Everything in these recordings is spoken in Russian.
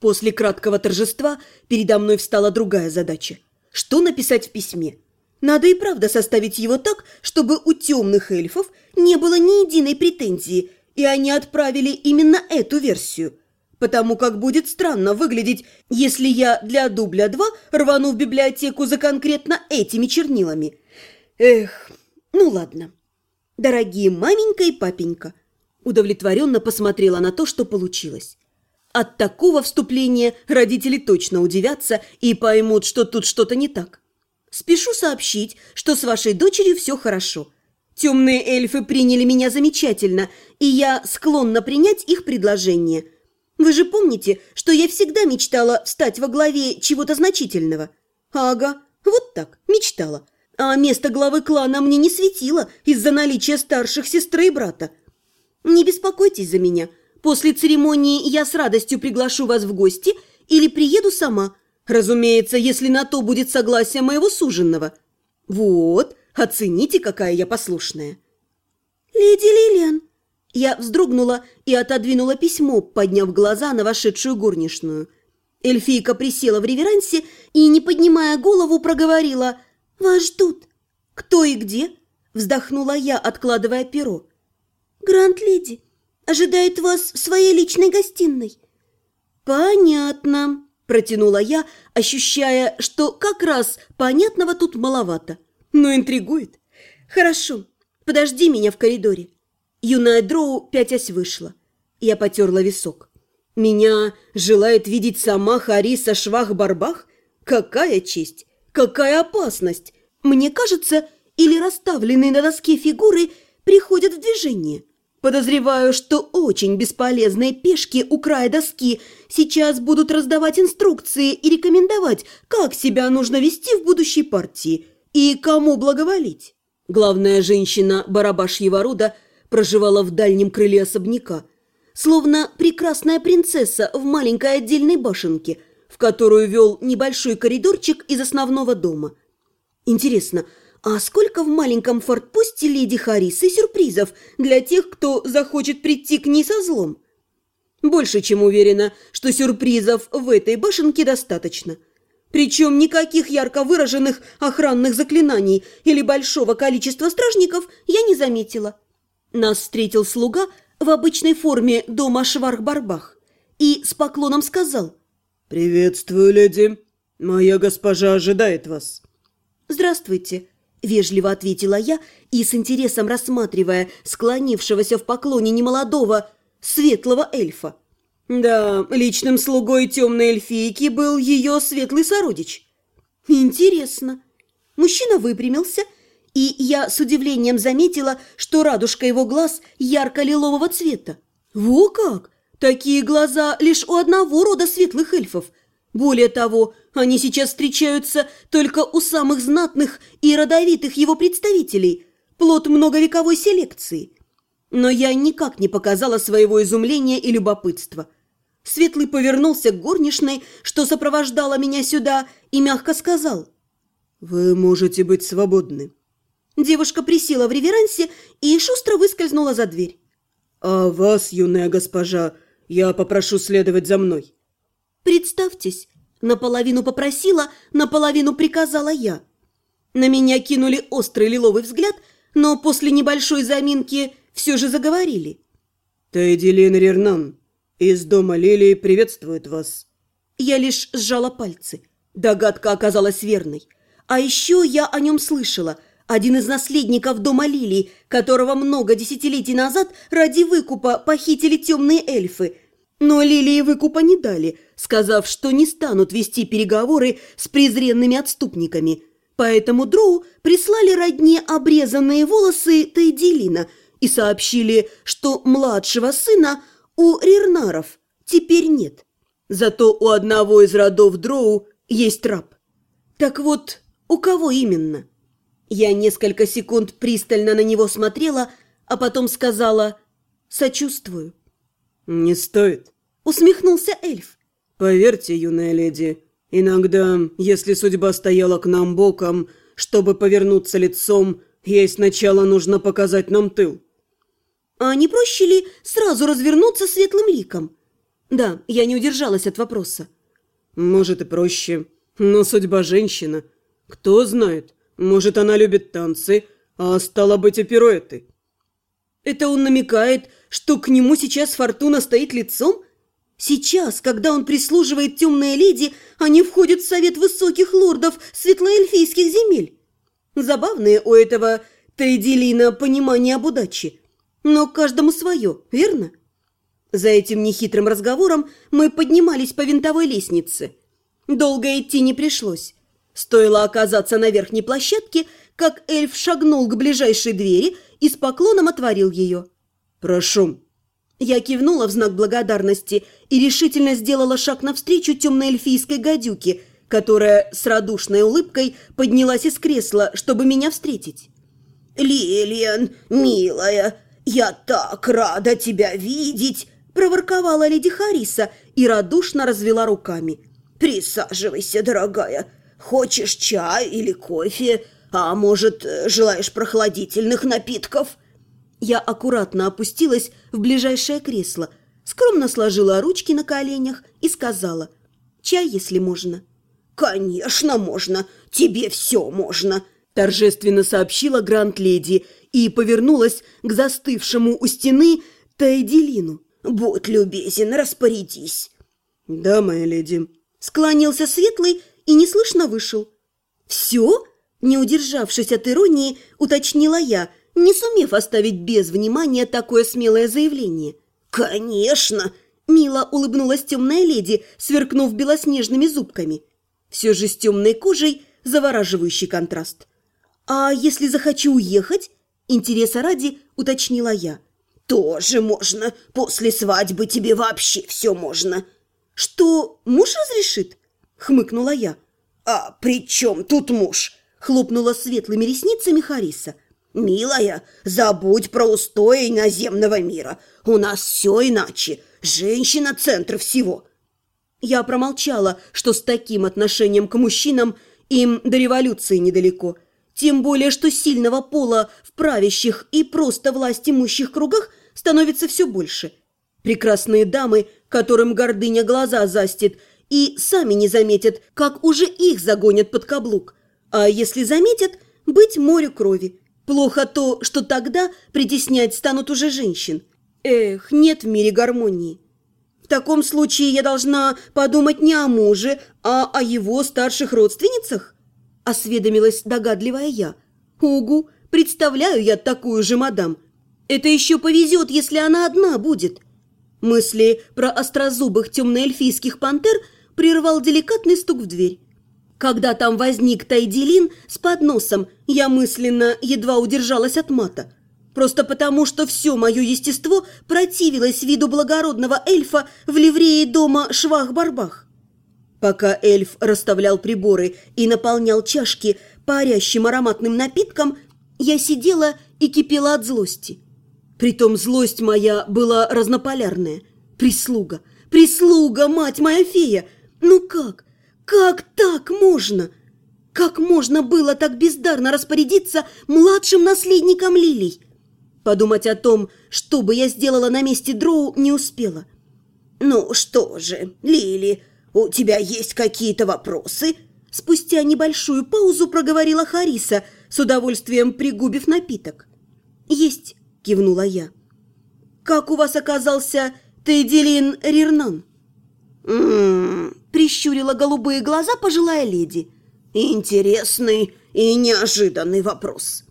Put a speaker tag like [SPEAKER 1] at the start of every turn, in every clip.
[SPEAKER 1] После краткого торжества передо мной встала другая задача. Что написать в письме? Надо и правда составить его так, чтобы у темных эльфов не было ни единой претензии, и они отправили именно эту версию. Потому как будет странно выглядеть, если я для дубля 2 рвану в библиотеку за конкретно этими чернилами. Эх, ну ладно. Дорогие маменька и папенька, удовлетворенно посмотрела на то, что получилось. От такого вступления родители точно удивятся и поймут, что тут что-то не так. Спешу сообщить, что с вашей дочерью все хорошо. Темные эльфы приняли меня замечательно, и я склонна принять их предложение. Вы же помните, что я всегда мечтала встать во главе чего-то значительного? Ага, вот так, мечтала. А место главы клана мне не светило из-за наличия старших сестры и брата. Не беспокойтесь за меня. После церемонии я с радостью приглашу вас в гости или приеду сама. Разумеется, если на то будет согласие моего суженного. Вот, оцените, какая я послушная. Леди Лилиан. Я вздрогнула и отодвинула письмо, подняв глаза на вошедшую горничную. Эльфийка присела в реверансе и, не поднимая голову, проговорила «Вас ждут». «Кто и где?» – вздохнула я, откладывая перо. «Гранд-леди ожидает вас в своей личной гостиной». «Понятно», – протянула я, ощущая, что как раз понятного тут маловато. Но интригует. «Хорошо, подожди меня в коридоре». Юная дроу пятясь вышла. Я потерла висок. «Меня желает видеть сама Хариса Швах-Барбах? Какая честь! Какая опасность! Мне кажется, или расставленные на доске фигуры приходят в движение. Подозреваю, что очень бесполезные пешки у края доски сейчас будут раздавать инструкции и рекомендовать, как себя нужно вести в будущей партии и кому благоволить. Главная женщина барабашьего рода проживала в дальнем крыле особняка, словно прекрасная принцесса в маленькой отдельной башенке, в которую вел небольшой коридорчик из основного дома. Интересно, а сколько в маленьком фортпосте леди Харисы сюрпризов для тех, кто захочет прийти к ней со злом? Больше чем уверена, что сюрпризов в этой башенке достаточно. Причем никаких ярко выраженных охранных заклинаний или большого количества стражников я не заметила. Нас встретил слуга в обычной форме дома Шварх-Барбах и с поклоном сказал
[SPEAKER 2] «Приветствую, леди. Моя госпожа ожидает вас».
[SPEAKER 1] «Здравствуйте», – вежливо ответила я и с интересом рассматривая склонившегося в поклоне немолодого светлого эльфа. Да, личным слугой темной эльфийки был ее светлый сородич. Интересно. Мужчина выпрямился, и я с удивлением заметила, что радужка его глаз ярко-лилового цвета. Во как! Такие глаза лишь у одного рода светлых эльфов – более того, они сейчас встречаются только у самых знатных и родовитых его представителей, плод многовековой селекции. Но я никак не показала своего изумления и любопытства. Светлый повернулся к горничной, что сопровождала меня сюда, и мягко сказал.
[SPEAKER 2] «Вы можете быть свободны».
[SPEAKER 1] Девушка присела в реверансе и шустро выскользнула за дверь.
[SPEAKER 2] «А вас, юная госпожа, я попрошу следовать за мной».
[SPEAKER 1] «Представьтесь!» Наполовину попросила, наполовину приказала я. На меня кинули острый лиловый взгляд, но после небольшой заминки все же заговорили.
[SPEAKER 2] «Тайдилин Рернан, из дома Лилии приветствует вас».
[SPEAKER 1] Я лишь сжала пальцы. Догадка оказалась верной. А еще я о нем слышала. Один из наследников дома Лилии, которого много десятилетий назад ради выкупа похитили темные эльфы – но Лилии выкупа не дали, сказав, что не станут вести переговоры с презренными отступниками. Поэтому Дроу прислали родне обрезанные волосы Тайдилина и сообщили, что младшего сына у Рирнаров теперь нет. Зато у одного из родов Дроу есть раб. Так вот, у кого именно? Я несколько секунд пристально на него смотрела, а потом сказала «сочувствую».
[SPEAKER 2] «Не стоит», —
[SPEAKER 1] усмехнулся эльф.
[SPEAKER 2] «Поверьте, юная леди, иногда, если судьба стояла к нам боком, чтобы повернуться лицом, ей сначала нужно показать нам тыл».
[SPEAKER 1] «А не проще ли сразу развернуться светлым ликом?» Да, я не удержалась от вопроса.
[SPEAKER 2] Может и проще, но судьба женщина. Кто знает, может она любит танцы, а стало быть и пируэты.
[SPEAKER 1] Это он намекает, что к нему сейчас Фортуна стоит лицом? Сейчас, когда он прислуживает темной леди, они входят в совет высоких лордов светлоэльфийских земель. Забавное у этого Тейдилина понимание об удаче. Но каждому свое, верно? За этим нехитрым разговором мы поднимались по винтовой лестнице. Долго идти не пришлось. Стоило оказаться на верхней площадке, как эльф шагнул к ближайшей двери и с поклоном отворил ее.
[SPEAKER 2] «Прошу».
[SPEAKER 1] Я кивнула в знак благодарности и решительно сделала шаг навстречу темной эльфийской гадюке, которая с радушной улыбкой поднялась из кресла, чтобы меня встретить.
[SPEAKER 3] «Лилиан, милая, я так рада тебя видеть!» проворковала леди Хариса и радушно развела руками. «Присаживайся, дорогая. Хочешь чай или кофе? А может, желаешь прохладительных напитков?»
[SPEAKER 1] Я аккуратно опустилась в ближайшее кресло, скромно сложила ручки на коленях и сказала «Чай, если можно».
[SPEAKER 3] «Конечно можно! Тебе все можно!»
[SPEAKER 1] торжественно сообщила Гранд-леди и повернулась к застывшему у стены Тайделину.
[SPEAKER 3] «Будь любезен, распорядись».
[SPEAKER 2] «Да, моя леди».
[SPEAKER 1] Склонился Светлый и неслышно вышел. «Все?» Не удержавшись от иронии, уточнила я, не сумев оставить без внимания такое смелое заявление.
[SPEAKER 3] «Конечно!»
[SPEAKER 1] – мило улыбнулась темная леди, сверкнув белоснежными зубками. Все же с темной кожей завораживающий контраст. «А если захочу уехать?» Интереса ради уточнила я.
[SPEAKER 3] «Тоже можно. После свадьбы тебе вообще все можно».
[SPEAKER 1] «Что, муж разрешит?» Хмыкнула я.
[SPEAKER 3] «А при чем тут муж?»
[SPEAKER 1] Хлопнула светлыми ресницами Хариса.
[SPEAKER 3] «Милая, забудь про устои наземного мира. У нас все иначе. Женщина – центр всего».
[SPEAKER 1] Я промолчала, что с таким отношением к мужчинам им до революции недалеко – тем более, что сильного пола в правящих и просто власть имущих кругах становится все больше. Прекрасные дамы, которым гордыня глаза застит, и сами не заметят, как уже их загонят под каблук. А если заметят, быть морю крови. Плохо то, что тогда притеснять станут уже женщин. Эх, нет в мире гармонии. В таком случае я должна подумать не о муже, а о его старших родственницах? осведомилась догадливая я. «Угу, представляю я такую же мадам. Это еще повезет, если она одна будет». Мысли про острозубых темноэльфийских пантер прервал деликатный стук в дверь. Когда там возник Тайдилин с подносом, я мысленно едва удержалась от мата. Просто потому, что все мое естество противилось виду благородного эльфа в ливрее дома Швах-Барбах. Пока эльф расставлял приборы и наполнял чашки парящим ароматным напитком, я сидела и кипела от злости. Притом злость моя была разнополярная. Прислуга, прислуга, мать моя фея! Ну как? Как так можно? Как можно было так бездарно распорядиться младшим наследником Лилий? Подумать о том, что бы я сделала на месте Дроу, не успела.
[SPEAKER 3] «Ну что же, Лили, «У тебя есть какие-то вопросы?»
[SPEAKER 1] Спустя небольшую паузу проговорила Хариса, с удовольствием пригубив напиток. «Есть», – кивнула я. «Как у вас оказался Тедилин Рирнан?»
[SPEAKER 3] «М-м-м»,
[SPEAKER 1] прищурила голубые глаза пожилая леди.
[SPEAKER 3] «Интересный и неожиданный вопрос».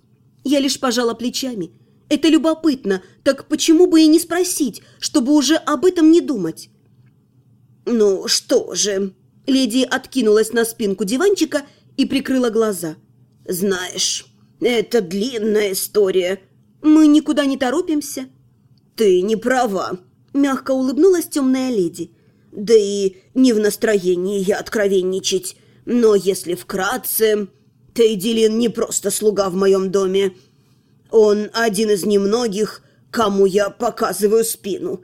[SPEAKER 1] Я лишь пожала плечами. «Это любопытно, так почему бы и не спросить, чтобы уже об этом не думать?»
[SPEAKER 3] «Ну что же...»
[SPEAKER 1] Леди откинулась на спинку диванчика и прикрыла глаза.
[SPEAKER 3] «Знаешь, это длинная история.
[SPEAKER 1] Мы никуда не торопимся».
[SPEAKER 3] «Ты не права», –
[SPEAKER 1] мягко улыбнулась темная леди.
[SPEAKER 3] «Да и не в настроении я откровенничать. Но если вкратце, Тейдилин не просто слуга в моем доме. Он один из немногих, кому я показываю спину».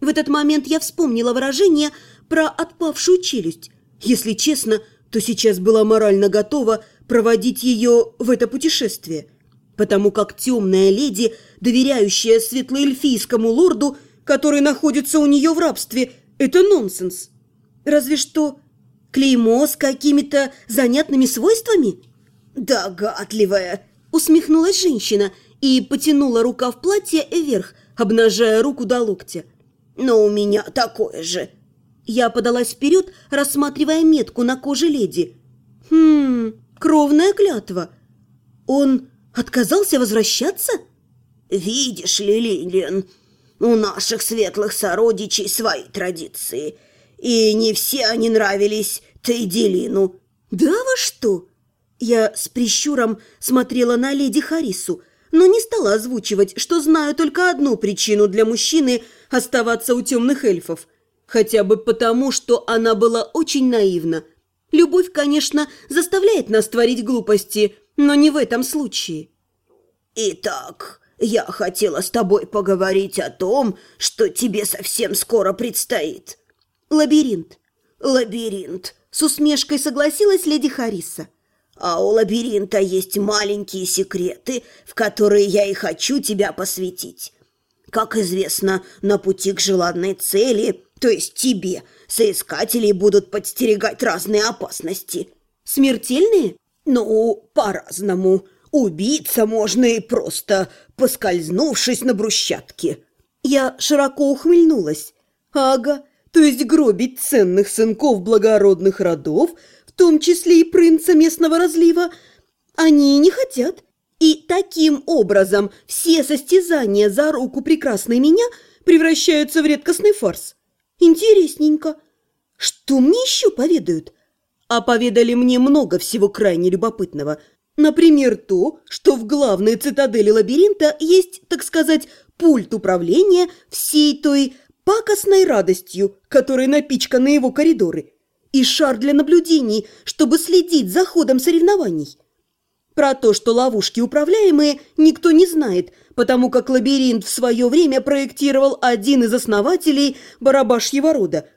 [SPEAKER 1] В этот момент я вспомнила выражение – про отпавшую челюсть. Если честно, то сейчас была морально готова проводить ее в это путешествие, потому как темная леди, доверяющая светлоэльфийскому лорду, который находится у нее в рабстве, Это нонсенс. Разве что клеймо с какими-то занятными свойствами?
[SPEAKER 3] Догадливая,
[SPEAKER 1] Усмехнулась женщина и потянула рукав платья вверх, обнажая руку до локтя.
[SPEAKER 3] но у меня такое же.
[SPEAKER 1] Я подалась вперед, рассматривая метку на коже леди. Хм, кровная клятва. Он отказался возвращаться?
[SPEAKER 3] Видишь ли, Лилиан, у наших светлых сородичей свои традиции, и не все они нравились Тейделину.
[SPEAKER 1] Да во что? Я с прищуром смотрела на леди Харису, но не стала озвучивать, что знаю только одну причину для мужчины оставаться у темных эльфов. Хотя бы потому, что она была очень наивна. Любовь, конечно, заставляет нас творить глупости, но не в этом случае.
[SPEAKER 3] Итак, я хотела с тобой поговорить о том, что тебе совсем скоро предстоит.
[SPEAKER 1] Лабиринт.
[SPEAKER 3] Лабиринт.
[SPEAKER 1] С усмешкой согласилась леди Хариса.
[SPEAKER 3] А у лабиринта есть маленькие секреты, в которые я и хочу тебя посвятить. Как известно, на пути к желанной цели, то есть тебе, соискатели будут подстерегать разные опасности.
[SPEAKER 1] Смертельные?
[SPEAKER 3] Ну, по-разному. Убиться можно и просто поскользнувшись на брусчатке.
[SPEAKER 1] Я широко ухмыльнулась. Ага, то есть гробить ценных сынков благородных родов, в том числе и принца местного разлива, они не хотят. И таким образом все состязания за руку прекрасной меня превращаются в редкостный фарс. Интересненько. Что мне еще поведают? А поведали мне много всего крайне любопытного. Например, то, что в главной цитадели лабиринта есть, так сказать, пульт управления всей той пакостной радостью, которой напичканы его коридоры, и шар для наблюдений, чтобы следить за ходом соревнований. Про то, что ловушки управляемые, никто не знает, потому как лабиринт в свое время проектировал один из основателей барабашьего рода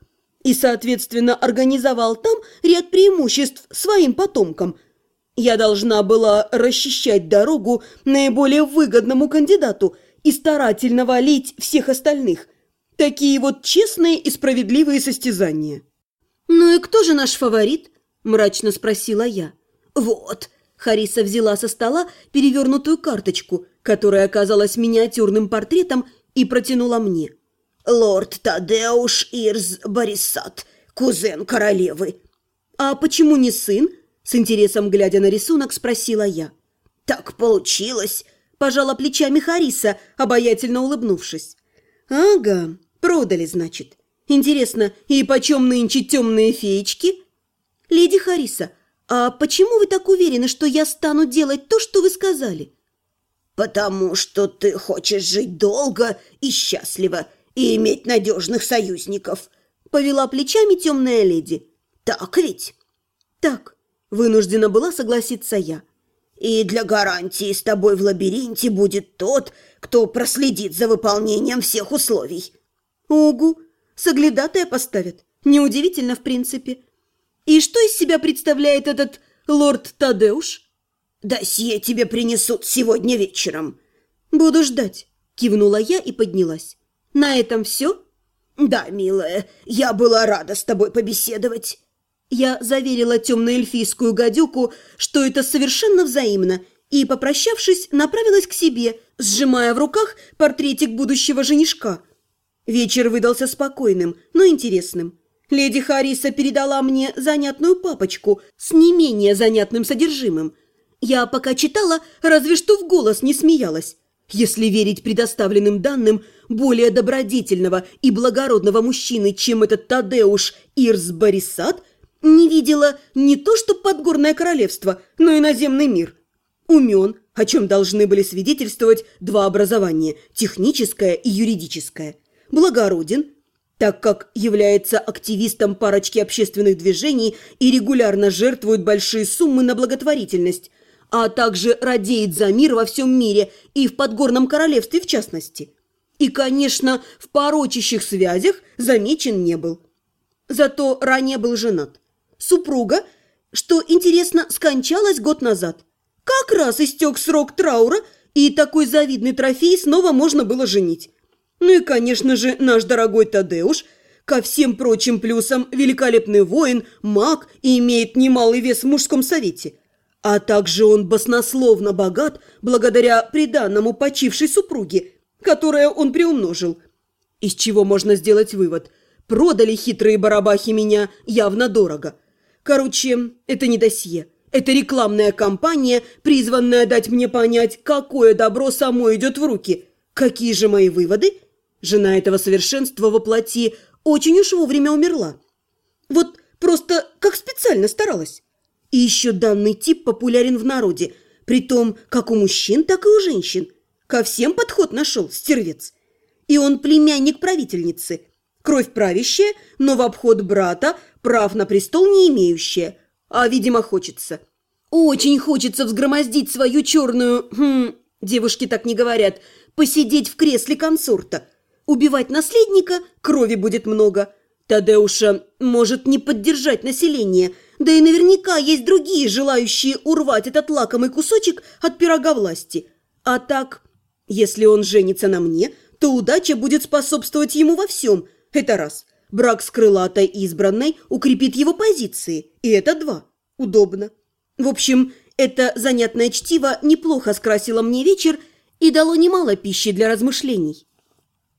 [SPEAKER 1] и, соответственно, организовал там ряд преимуществ своим потомкам. Я должна была расчищать дорогу наиболее выгодному кандидату и старательно валить всех остальных. Такие вот честные и справедливые состязания. «Ну и кто же наш фаворит?» – мрачно спросила я.
[SPEAKER 3] Вот,
[SPEAKER 1] Хариса взяла со стола перевернутую карточку, которая оказалась миниатюрным портретом, и протянула мне.
[SPEAKER 3] лорд Тадеуш Ирз Борисат, кузен королевы.
[SPEAKER 1] «А почему не сын?» – с интересом глядя на рисунок, спросила я.
[SPEAKER 3] Так получилось.
[SPEAKER 1] Пожала плечами Хариса, обаятельно улыбнувшись. «Ага, продали, значит. Интересно, и почем нынче темные феечки?» «Леди Хариса, а почему вы так уверены, что я стану делать то, что вы сказали?»
[SPEAKER 3] Потому что ты хочешь жить долго и счастливо и иметь надежных союзников.
[SPEAKER 1] Повела плечами темная леди.
[SPEAKER 3] Так ведь?
[SPEAKER 1] «Так», – вынуждена была согласиться я.
[SPEAKER 3] И для гарантии с тобой в лабиринте будет тот, кто проследит за выполнением всех условий.
[SPEAKER 1] «Огу, соглядатая поставят. Неудивительно, в принципе. И что из себя представляет этот лорд Тадеуш?»
[SPEAKER 3] Досье тебе принесут сегодня вечером.
[SPEAKER 1] «Буду ждать», – кивнула я и поднялась. «На этом все?»
[SPEAKER 3] Да, милая, я была рада с тобой побеседовать.
[SPEAKER 1] Я заверила темно-эльфийскую гадюку, что это совершенно взаимно, и, попрощавшись, направилась к себе, сжимая в руках портретик будущего женишка. Вечер выдался спокойным, но интересным. Леди Хариса передала мне занятную папочку с не менее занятным содержимым. Я пока читала, разве что в голос не смеялась. Если верить предоставленным данным, более добродетельного и благородного мужчины, чем этот Тадеуш Ирс Борисат, не видела не то что подгорное королевство, но и наземный мир. Умен, о чем должны были свидетельствовать два образования – техническое и юридическое. Благороден, так как является активистом парочки общественных движений и регулярно жертвует большие суммы на благотворительность, а также радеет за мир во всем мире и в подгорном королевстве в частности. И, конечно, в порочащих связях замечен не был. Зато ранее был женат. Супруга, что интересно, скончалась год назад. Как раз истек срок траура, и такой завидный трофей снова можно было женить. Ну и, конечно же, наш дорогой Тадеуш, Ко всем прочим плюсам великолепный воин, маг и имеет немалый вес в мужском совете. А также он баснословно богат благодаря приданному почившей супруге, которое он приумножил. Из чего можно сделать вывод? Продали хитрые барабахи меня явно дорого. Короче, это не досье. Это рекламная кампания, призванная дать мне понять, какое добро само идет в руки. Какие же мои выводы? Жена этого совершенства воплоти очень уж вовремя умерла. Вот просто как специально старалась. И еще данный тип популярен в народе, притом как у мужчин, так и у женщин. Ко всем подход нашел, стервец. И он племянник правительницы. Кровь правящая, но в обход брата прав на престол не имеющая. А, видимо, хочется. Очень хочется взгромоздить свою черную... Хм, девушки так не говорят. Посидеть в кресле консорта. Убивать наследника крови будет много. Тадеуша может не поддержать население, да и наверняка есть другие, желающие урвать этот лакомый кусочек от пирога власти. А так, если он женится на мне, то удача будет способствовать ему во всем. Это раз. Брак с крылатой избранной укрепит его позиции. И это два. Удобно. В общем, это занятное чтиво неплохо скрасило мне вечер и дало немало пищи для размышлений.